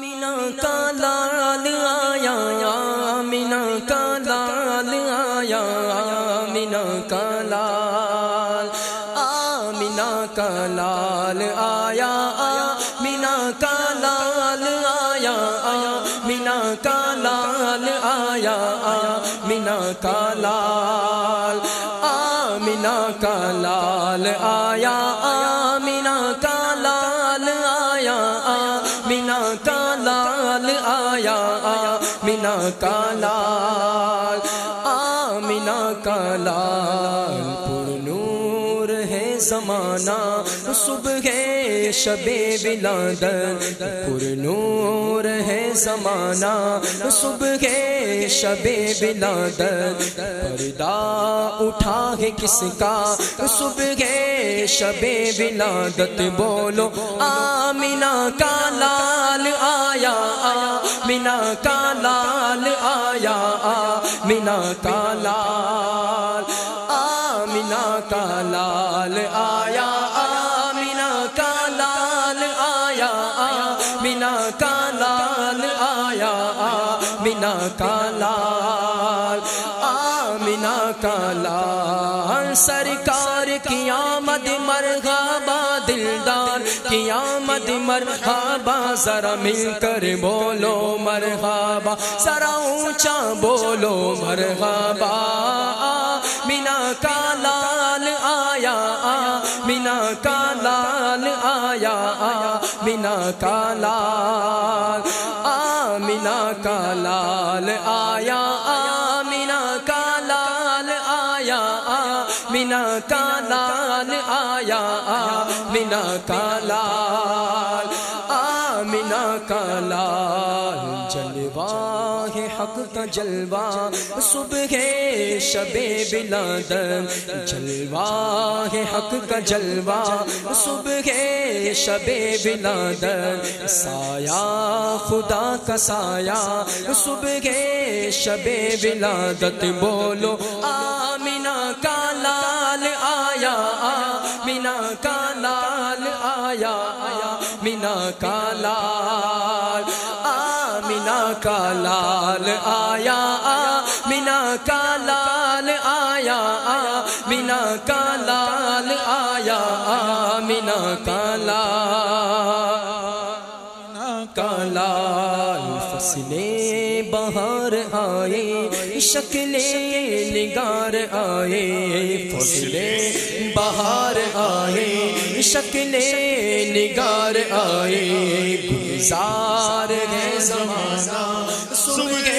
مینا کا لال آیا مینا کا لال آیا، مینا کا لال آمینا کا لال آیا مینا کا لال آیا مینا کا لال آیا مینا کا لال آمینا کا لال آیا مینا کا لال آمینا کا لال، پر نور ہے زمانہ، صبح ہے شب ولادت، پر نور ہے زمانہ، صبح ہے شب ولادت۔ پردہ اٹھا ہے کس کا؟ صبح ہے شب ولادت، بولو آمینہ کا لال مینا کا لال آیا مینا کا لال آمینا کا لال آیا مینا کا لال آیا مینا کا لال آیا مینا کا لال آمینا کا لال۔ سرکار کی آمد مرغابا دلدار کی آمد مرحبا، ذرا مل کر بولو مرحبا، ذرا اونچا بولو مرحبا۔ مینا کا لال آیا، مینا کا لال آیا، مینا کا لال آمینا کا لال آیا۔ مینا آیا، مینا کا لال آیا، مینا کا لال آمینا کا لال، جلوہ ہے حق کا جلوہ، صبح ہے شب بلادت جلوہ ہے حق کا جلوہ، صبح ہے شب بلادت سایہ خدا کا سایہ، صبح ہے شب ولادت بولو آمینا کا لال آیا، مینا کا لال آمینا کا لال آیا مینا کا لال آیا مینا کا لال آیا مینا کا لال کا لال فصلیں بہار آئے شکلیں نگار آئے، فصلیں بہار آئے شکلیں نگار آئے۔ گلزار ہے زمانہ، صبح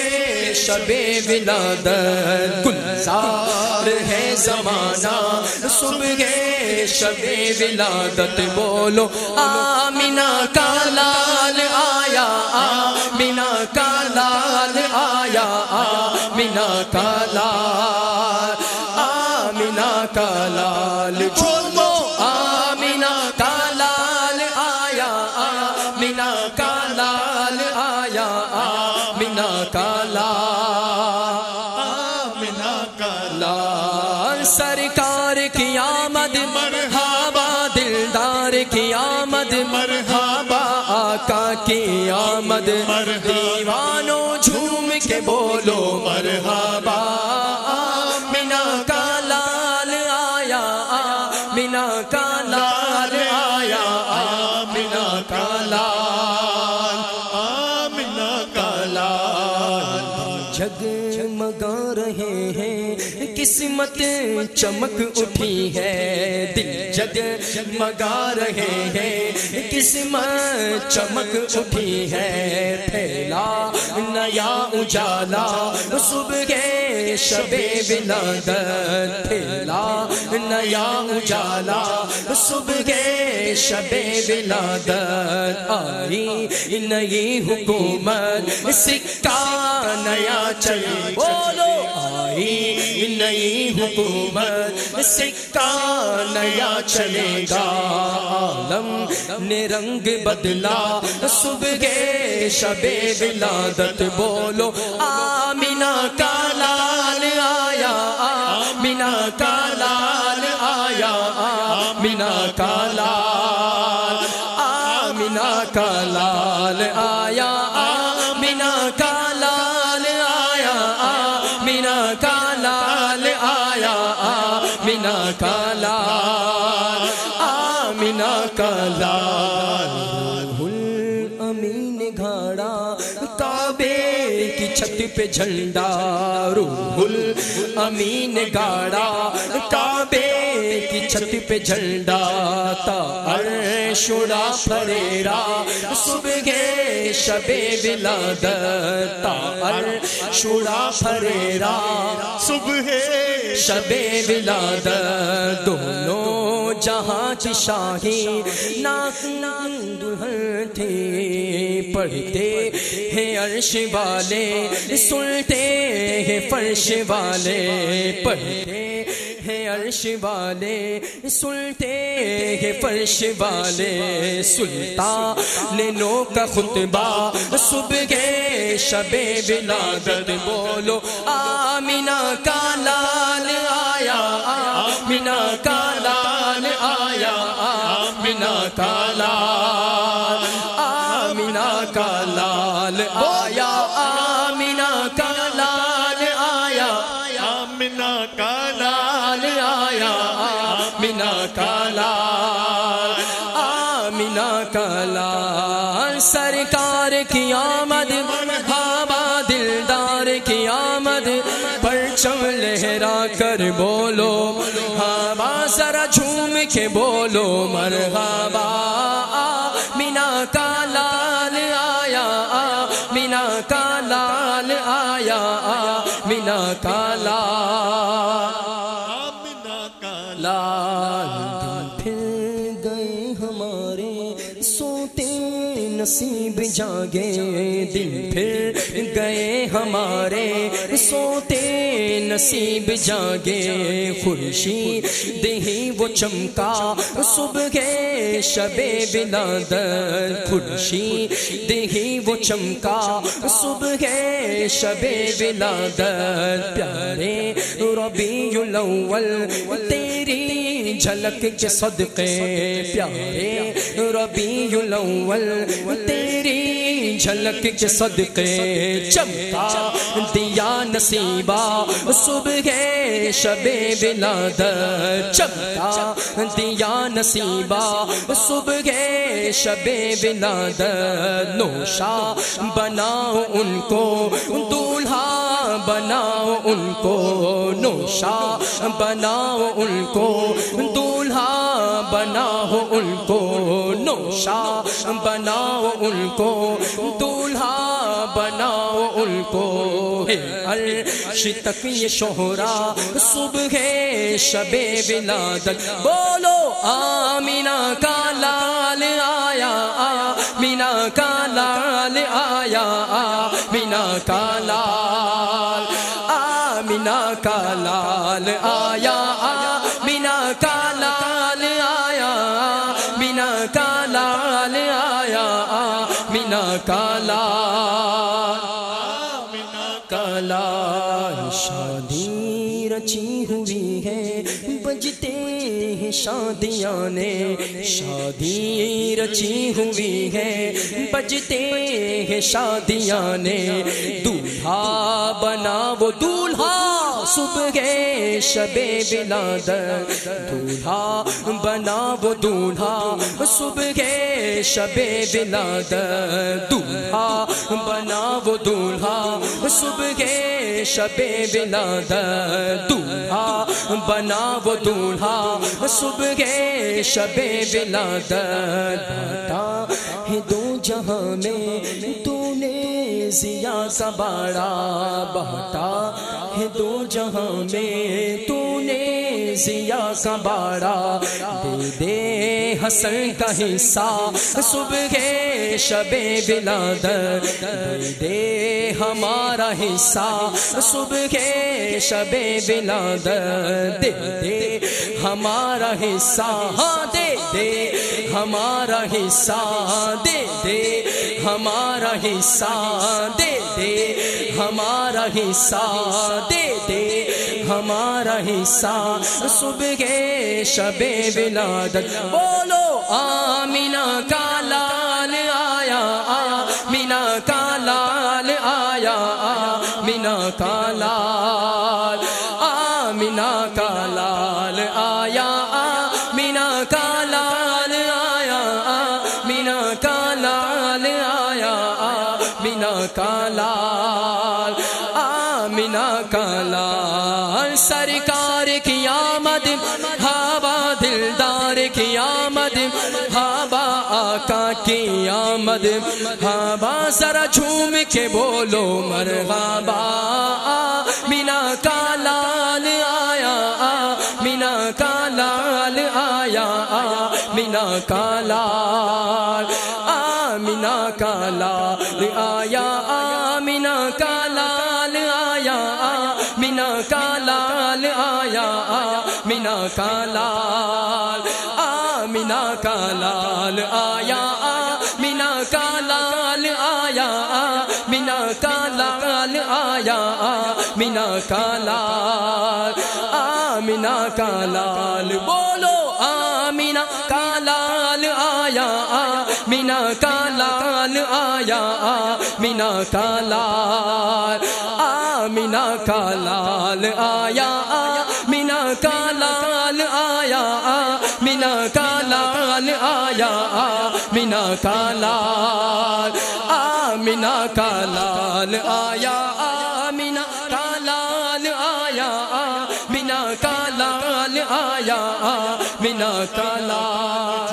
شب ولادت۔ گلزار ہے زمانہ، صبح شب ولادت۔ بولو آمینا آمینہ کا لال آمینہ کا لال جھومو آمد مرحبا آقا کی آمد دیوانوں جھوم کے بولو مرحبا جگمگا رہے ہیں۔ قسمت چمک اٹھی ہے۔ دل جگ مگا رہے ہیں۔ قسمت چمک اٹھی ہے۔ پھیلا نیا اجالا۔ صبح کے شب ولادت پھیلا، نیا اجالا، صبح کے شب ولادت آئی، نئی حکومت، سکہ نیا چلی بولو، آئی، نئی حکومت، سکہ نیا چلے گا، عالم نے رنگ بدلا، صبح کے شب ولادت بولو آمینا آمینہ کا لال امین گھاڑا کعبے کی چھت پہ جھنڈا، روح امین گاڑا کعبے کی چھت پہ جھنڈا، تا عرشڑا پھریرا، صبح شب ولادت، تا عرشڑا پھریرا، صبح شب ولادت، دونوں جہاں کی شاہی ناک دلہن تھے، پڑھتے ہیں عرش والے سنتے ہیں فرش والے، پڑھتے ہیں عرش والے سنتے ہیں فرش والے سلطا نو کا خطبہ، صبح شب ولادت، بولو آمینہ کا لال آیا، آمینہ کا کا لال آمینہ کا لال آیا، آمینہ کا لال آیا۔ آمنہ کا لال آیا، آمینہ کا لال، آمینہ کا لال۔ سرکار کی آمد مرحبا دلدار کی آمد، پرچم لہرا کر بولو ہوا ذرا جھوم بولو مرحبا آمینہ کا لال آیا آمینہ کا لال آیا آمینہ کا لال آمنہ کا لال پھر گئے ہمارے، سوتے نصیب جاگے دن پھر ہمارے سوتے نصیب جاگے خورشی دہی وہ چمکا صبح شب بلاد خورشی دہی وہ چمکا صبح شب بلاد پیارے ربیع الاول تیری جھلک کے صدقے پیارے ربیع الاول تیری جھلک کے صدقے چمکا، دیا نصیبہ صبح شب بلاد چمکا، دیا نصیبہ صبح شب بلاد نوشا بناؤ ان کو دولہا بناؤ ان کو نوشا، بناؤ ان کو دولہا، بناؤ ان کو نوشا، بناؤ ان کو دولہا، بناؤ ان کو۔ عرش تک یہ شہرا، صبح شب ولادت۔ بولو، آمینہ کا لال آیا، آمینہ کا لال آیا، آمینہ کا لال آمینہ کا لال آیا آمینہ کا لال آیا آمینہ کا لال آیا آمینہ کا لال کلا شادی رچی ہوئی ہے، بجتے ہیں شادیاں نے شادی رچی ہوئی ہے، بجتے ہیں شادیاں نے دولہا بنا وہ دولہا۔ صبح شب بلاد دولہا بنا وہ دولہا صبح شب بلاد دولہا بنا وہ دولہا صبح شب بلاد دولہا بنا وہ دولہا صبح شب بلاد باتا ہے دو جہاں میں، تو نے کا باڑا بہتا ہے دو جہاں میں تو نے زیا کا باڑا۔ دے دے حسن کا حصہ صبح شب بلاد دے دے ہمارا حصہ صبح شب بلاد دے دے ہمارا حصہ ہاں دے دے ہمارا حصہ۔ دے دے ہمارا حصہ دے دے، ہمارا حصہ دے دے، ہمارا حصہ صبح شب بلادت بولو، آمینہ کا لال آیا مینا کا لال آیا مینا کا لال کا لال، آمینہ کا لال، سرکار کی آمد، ہوا دلدار کی آمد، ہوا آقا کی آمد، ہوا ذرا جھوم کے بولو مرغابا مینا کا لال آیا مینا کا لال آیا مینا کا لال آیا مینا کا لال آیا مینا کا لال آیا مینا کا لال آمنا کا لال آیا مینا کا لال آیا مینا کا لال آیا مینا کا لال آمینہ کا لال بولو آمینہ کا لال آیا مینا کا لال آیا مینا کا لال آمینہ کا لال آیا مینا کا لال آیا مینا کا لال آیا مینا کا لال آمنا کا لال آیا مینا کا لال آیا آمنا کا لال آیا آمنا کا لال